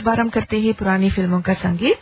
शुभारंभ करते हैं पुरानी फ़िल्मों का संगीत।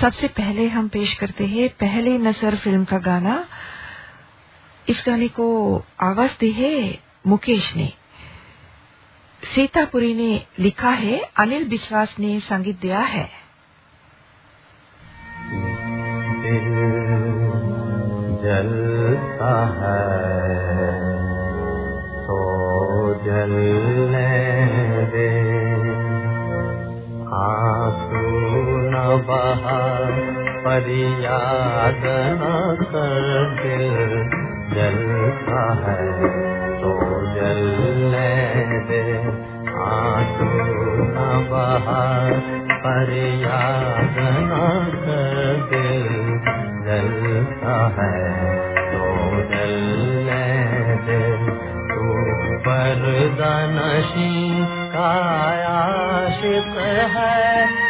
सबसे पहले हम पेश करते हैं पहले नसर फ़िल्म का गाना। इस गाने को आवाज़ दी है मुकेश ने। सीतापुरी ने लिखा है, अनिल विश्वास ने संगीत दिया है। पर याद न कर दिल जलता है तो जलने दे आँसू न बहा पर न कर दिल जलता है तो जलने दे तू परदनशी का आशिक है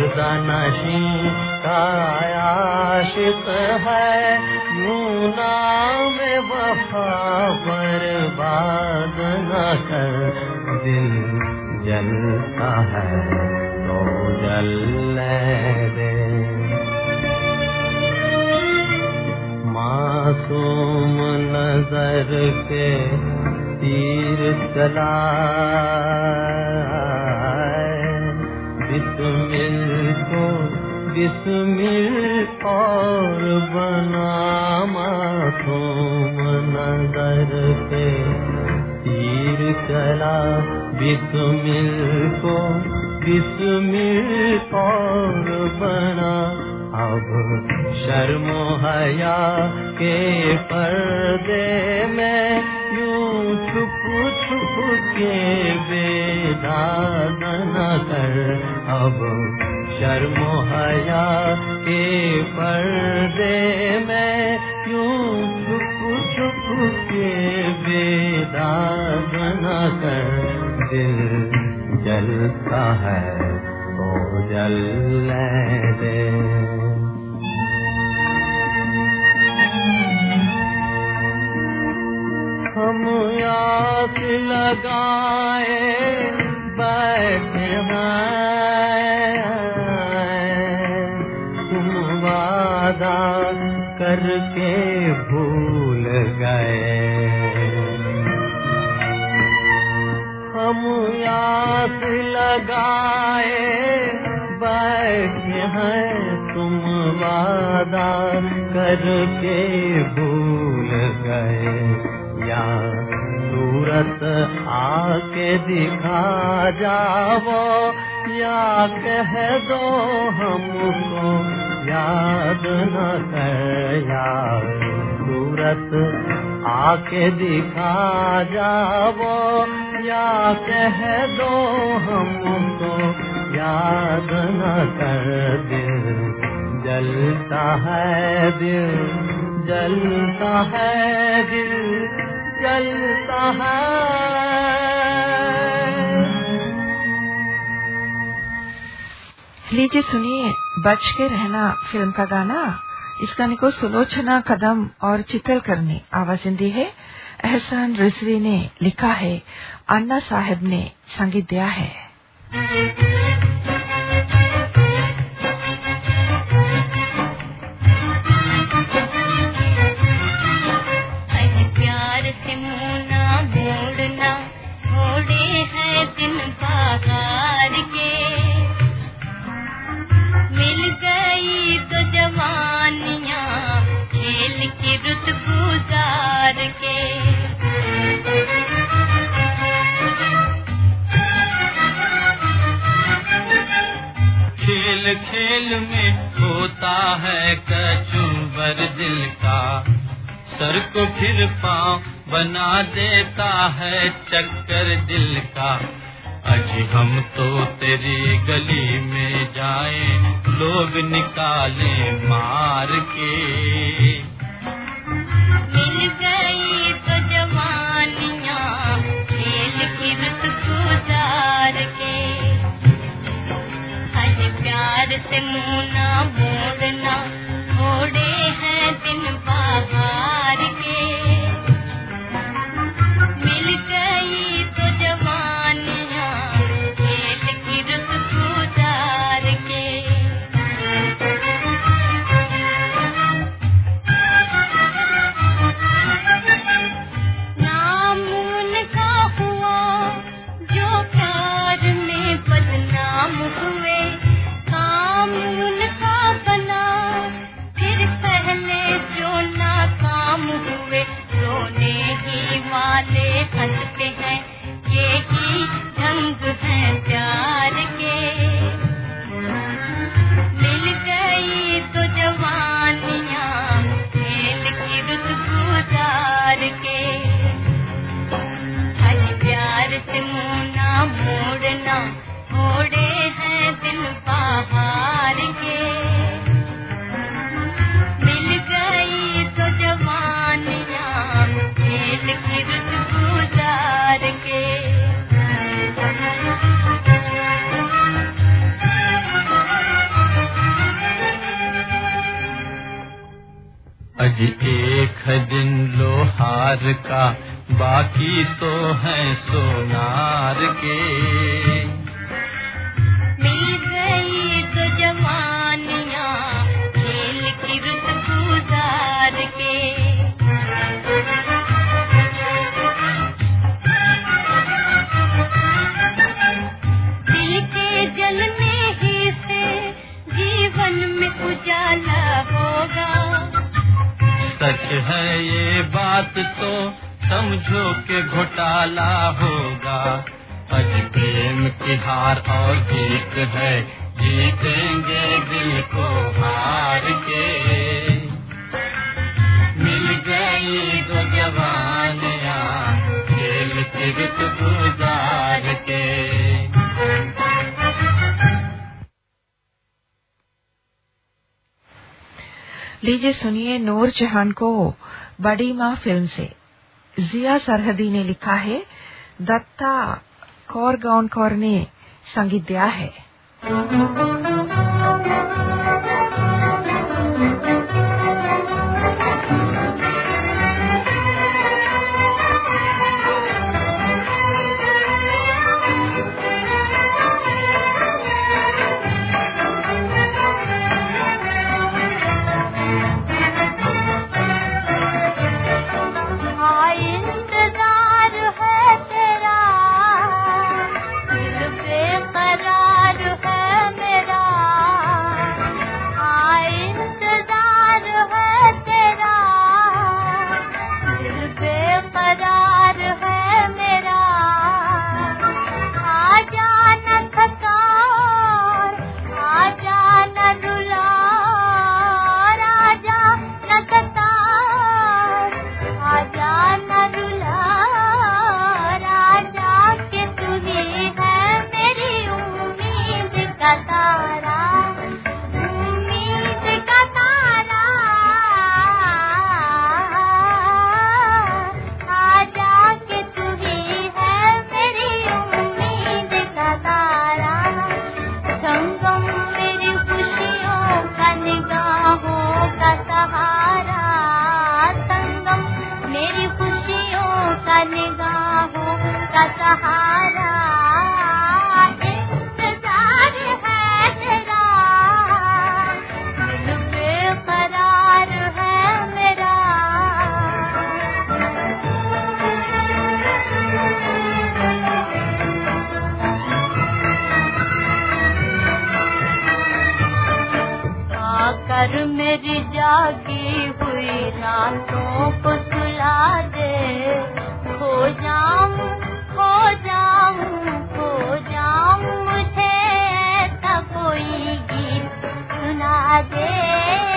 परदनशी का आशिक है। नूना में वफा पर बादना कर दिल जलता है तो जलने दे। मासूम नजर के तीर चला बिस्मिल को बिस्मिल और बना मासूम नज़र के तीर चला। बिस्मिल को बिस्मिल और बना। अब शर्मो हया के पर्दे में यूँ छुप छुप के बेदाग न कर अब शर्मो हया के पर्दे में यूँ छुप छुप के बेदाग न कर दिल जलता है तो जलने दे। हम आस लगाए बैठे हैं करके भूल गए। हम याद लगाए, बैठे हैं तुम वादा करके भूल गए। या सूरत आके दिखा जाओ या कह दो हमको याद न कर सूरत आके दिखा जाओ या कह दो हमको, याद न कर दिल, जलता है दिल, जलता है दिल, जलता है। लीजिए सुनिए बच के रहना फ़िल्म का गाना, इस गाने को सुलोचना, कदम और चितल करने आवाज़ दी है। एहसान रिजवी ने लिखा है, अन्ना साहब ने संगीत दिया है। खेल में होता है कचूबर दिल का। सर को फिर पाँव बना देता है चक्कर दिल का। अजी हम तो तेरी गली में जाए, लोग निकाले मार के। मिल गई से मुँह ना मोड़े हैं दिन बाहर। एक दिन लोहार का बाकी तो है सोनार के। घोटाला होगा। अज प्रेम की हार और जीत है। जीतेंगे दिल को हार के। मिल गई तो जवानियाँ खेल के रुत गुजार के। लीजिए सुनिए नूर जहान को बड़ी माँ फ़िल्म से। जिया सरहदी ने लिखा है दत्ता कौर गौन कौर ने संगीत दिया है। मेरी जागी हुई रातों को सुला दे। खो जाऊँ हो जाऊँ, खो जाऊँ, मुझे ऐसा कोई गीत सुना दे।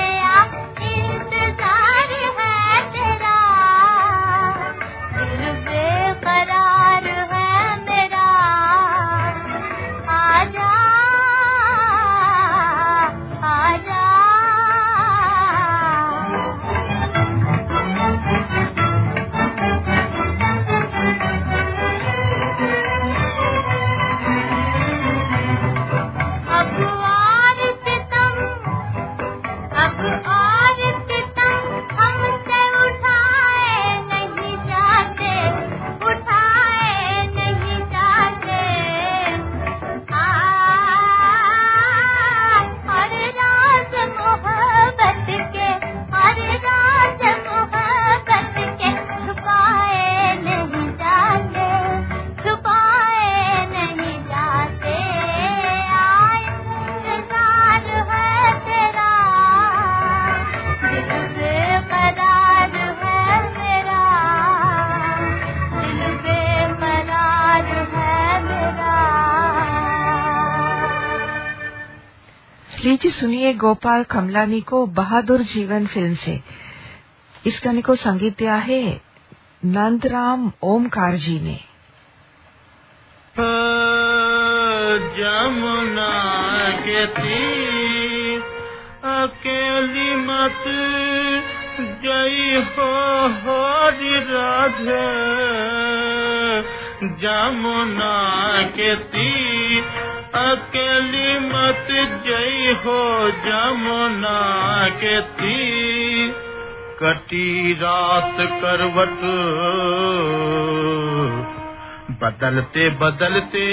गोपाल कमलानी को बहादुर जीवन फ़िल्म से। इस गाने को संगीत दिया है नंदराम ओमकार जी ने। जमुना के तीर अकेली मत जई हो राधे। जमुना के तीर अकेली मत जई हो जमुना के तीर। कटी रात करवट, बदलते बदलते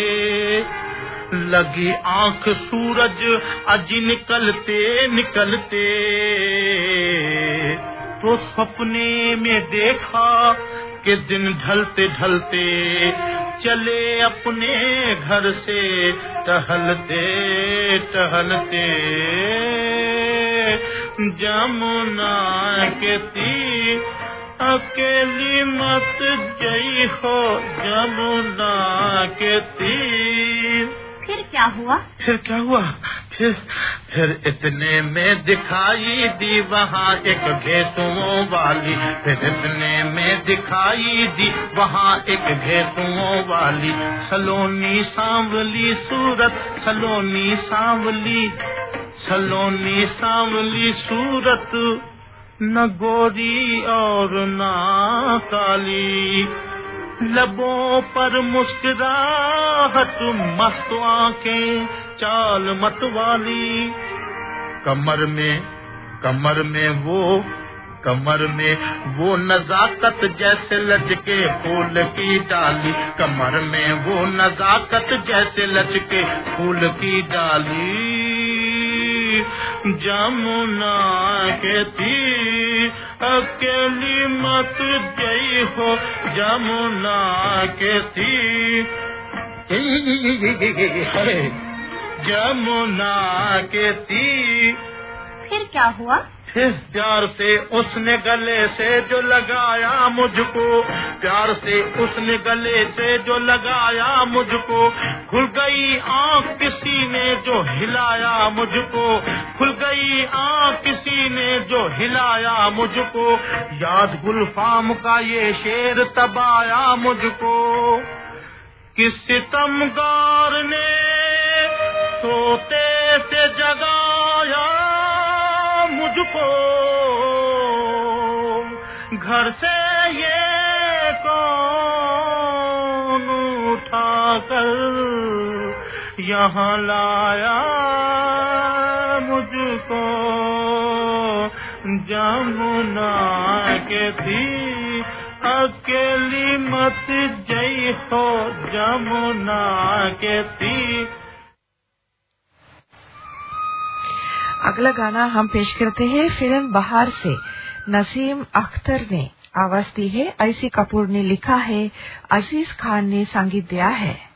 लगी आँख सूरज अज निकलते निकलते। तो सपने में देखा कि दिन ढलते ढलते चले अपने घर से टहलते टहलते। जमुना के तीर अकेली मत जई हो जमुना के तीर। फिर क्या हुआ? फिर क्या हुआ? फिर फिर इतने में दिखाई दी वहाँ एक भेसुओं वाली। फिर इतने में दिखाई दी वहाँ एक भेसुओं वाली। सलोनी सांवली सूरत, सलोनी सांवली सलोनी सांवली सूरत। न गोरी और ना काली। लबों पर मुस्कुराहट, मस्त आँखें चाल मत वाली। कमर में कमर में वो, कमर में वो नजाकत जैसे लचके फूल की डाली। कमर में वो नजाकत जैसे लचके फूल की डाली। जमुना के तीर अकेली मत जई हो। जमुना के तीर। जमुना के तीर। फिर क्या हुआ? फिर प्यार से उसने गले से जो लगाया मुझको प्यार से उसने गले से जो लगाया मुझको खुल गई आँख किसी ने जो हिलाया मुझको खुल गई आँख किसी ने जो हिलाया मुझको याद गुलफाम का ये शेर तबाया मुझको। किस सितमगार ने सोते से जगाया मुझको। घर से ये कौन उठा कर यहाँ लाया मुझको? जमुना के थी अकेली मत जई हो जमुना के अगला गाना हम पेश करते हैं फ़िल्म बहार से। नसीम अख्तर ने आवाज़ दी है। ऐसी कपूर ने लिखा है, अज़ीज़ खान ने संगीत दिया है।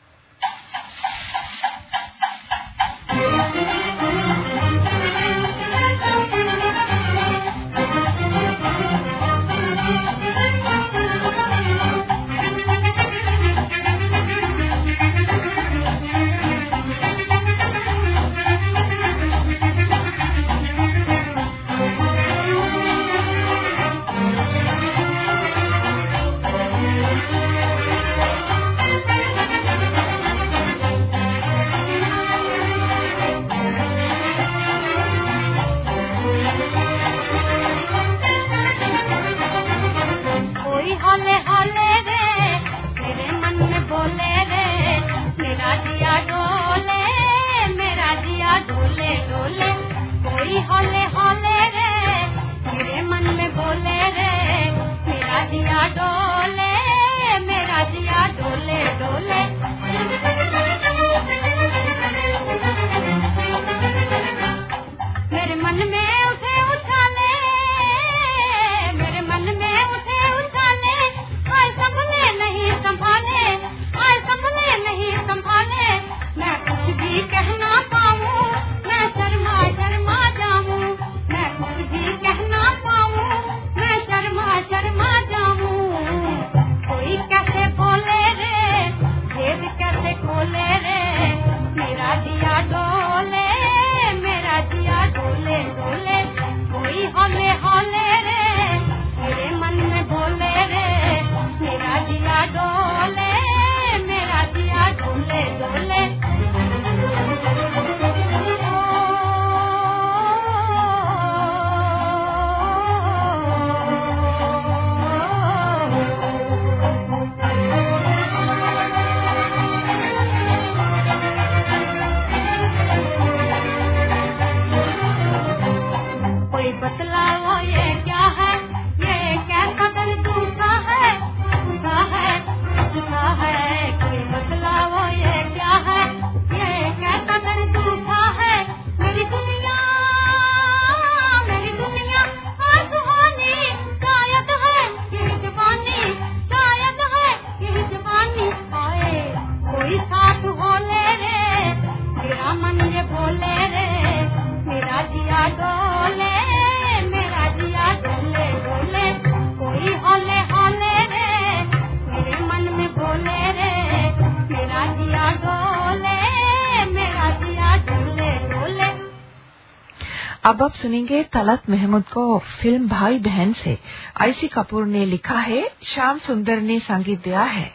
सुनेंगे तलत महमूद को फ़िल्म भाई बहन से। आईसी कपूर ने लिखा है, श्याम सुंदर ने संगीत दिया है।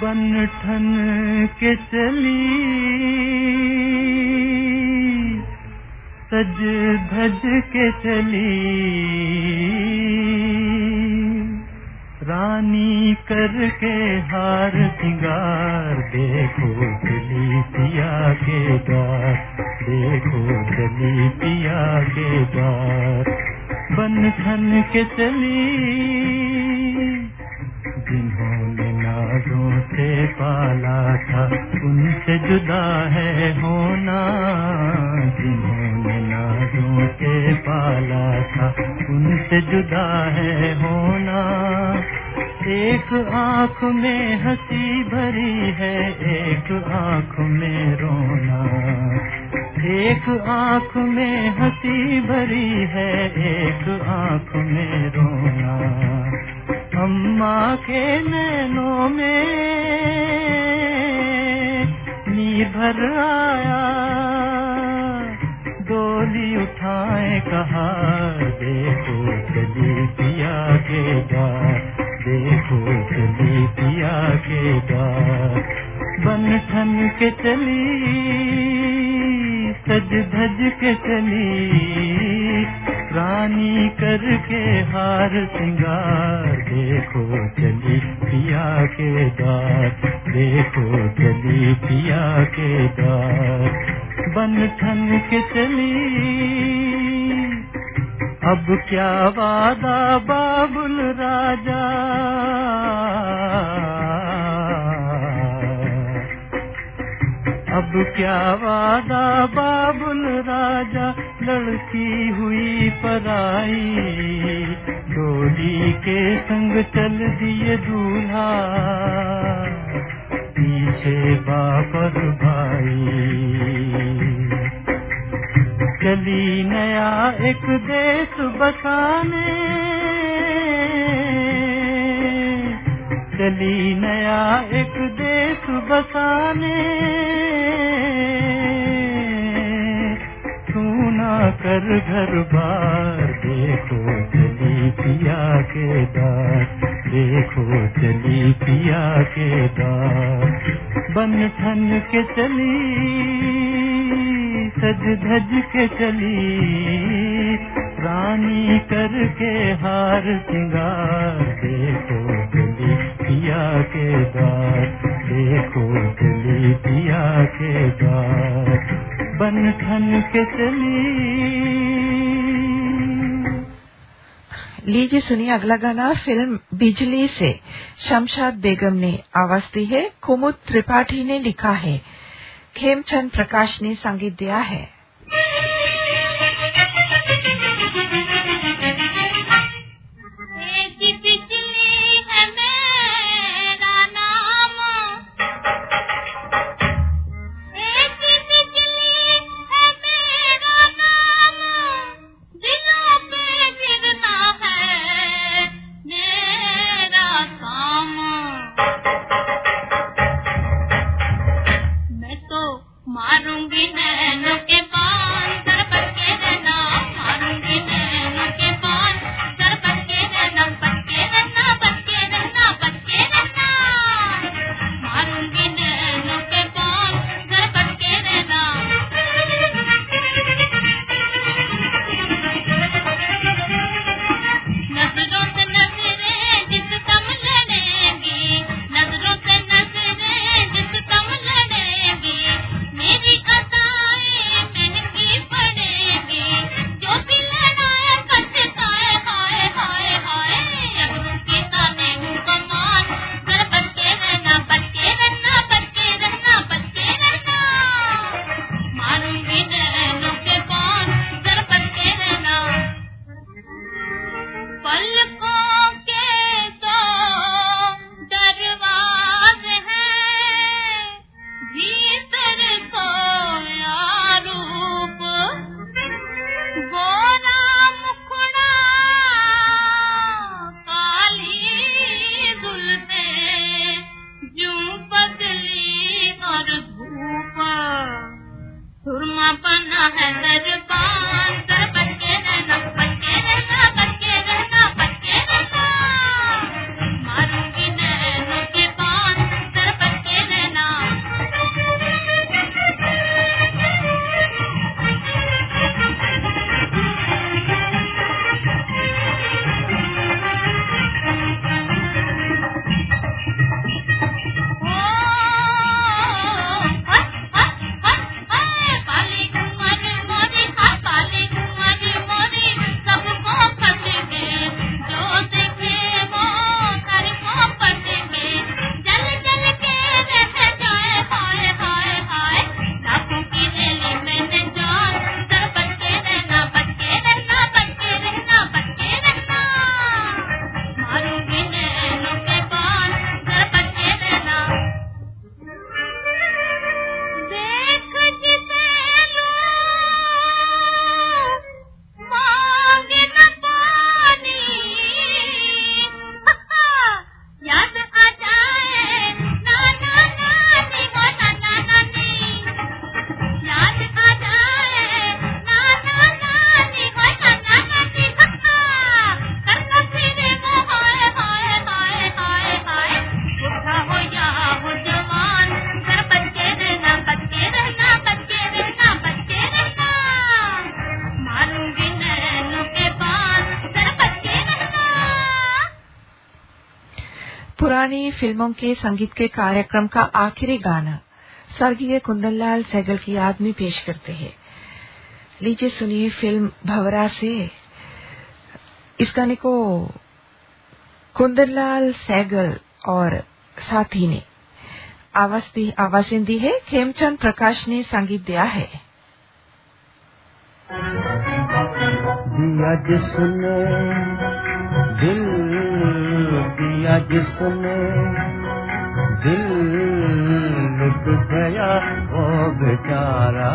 बन ठन के चली, सज धज के चली। रानी करके हार सिंगार, देखो चली पिया के द्वार, देखो चली पिया के द्वार। बन के चली। जिन्होंने नाजों से पाला था, उनसे जुदा है होना। जिन्होंने नाजों से पाला था, उनसे जुदा है होना। एक आँख में हँसी भरी है, एक आँख में रोना। एक आँख में हँसी भरी है, एक आँख में रोना। अम्मा के नैनों में नी भर आया। डोली उठाए कहा, देखो चली पिया के गा देखो चली पिया के द्वार बन ठन के चली, सज धज के चली, रानी करके हार सिंगार, देखो चली पिया के दार, देखो चली पिया के दार। बन ठन के चली, अब क्या वादा बाबुल राजा? क्या वादा बाबुल राजा लड़की हुई पराई? डोली के संग चल दिए दूल्हा। पीछे बापर भाई। चली नया एक देश बसाने। चली नया एक देश बसाने। सुना कर घर बार, देखो चली पिया के दार देखो चली पिया के दार बन ठन के चली, सज धज के चली, रानी करके हार सिंगार, देखो पिया के द्वार देखो चली पिया के द्वार बन ठन के चली लीजिए, सुनिए अगला गाना, फ़िल्म बिजली से। शमशाद बेगम ने आवाज़ दी है, कुमुद त्रिपाठी ने लिखा है। खेमचंद प्रकाश ने संगीत दिया है। पुरानी फ़िल्मों के संगीत के कार्यक्रम का आखिरी गाना स्वर्गीय कुंदनलाल सहगल की याद में पेश करते हैं। लीजिए सुनिए फ़िल्म भवरा से। इस गाने को कुंदनलाल सहगल और साथी ने आवाज़ें दी है। खेमचंद प्रकाश ने संगीत दिया है। दिया जिसने दिल दिया जिसने दिल लुट गया वो बेचारा,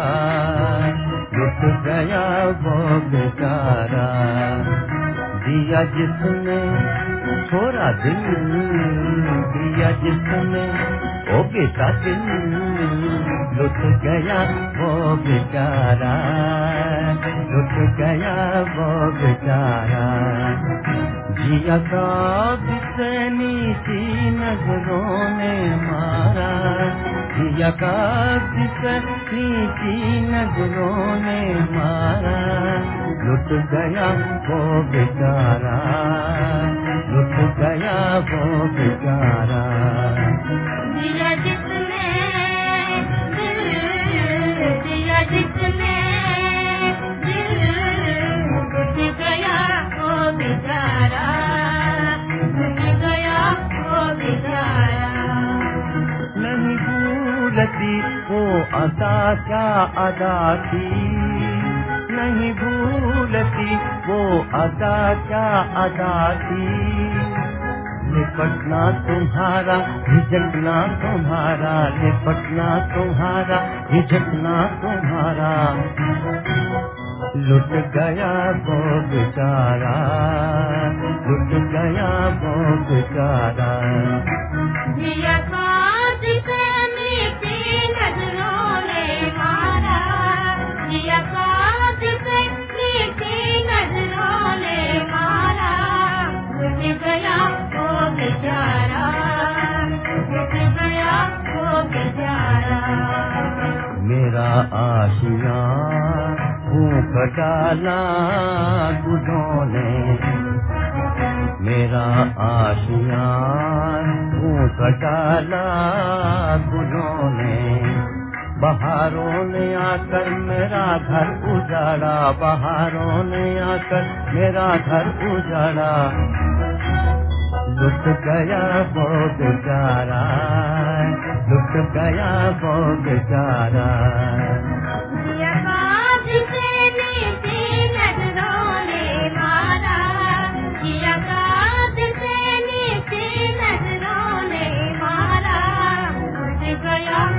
लुट गया वो बेचारा। दिया जिसने थोड़ा दिल दिया जिसने ओ बेटा दिल लुट गया वो बेचारा, लुट गया वो बेचारा। का बिसनी की नज़रों ने मारा। का बिसनी की नज़रों ने मारा। लुट गया वो बेचारा। लुट गया वो बेचारा। भूलती वो अदा क्या अदा थी नहीं भूलती वो अदा क्या अदा थी निपटना तुम्हारा झिझकना तुम्हारा, निपटना तुम्हारा झिझकना तुम्हारा। लुट गया वो बेचारा, लुट गया वो बेचारा। मारा। आशिया भूख डाला गुदों ने। मेरा आशिया भूख डाला बहारों ने आकर मेरा घर उजाड़ा, बहारों ने आकर मेरा घर उजाड़ा। लुट गया वो बेचारा लुट गया वो बेचारा दिया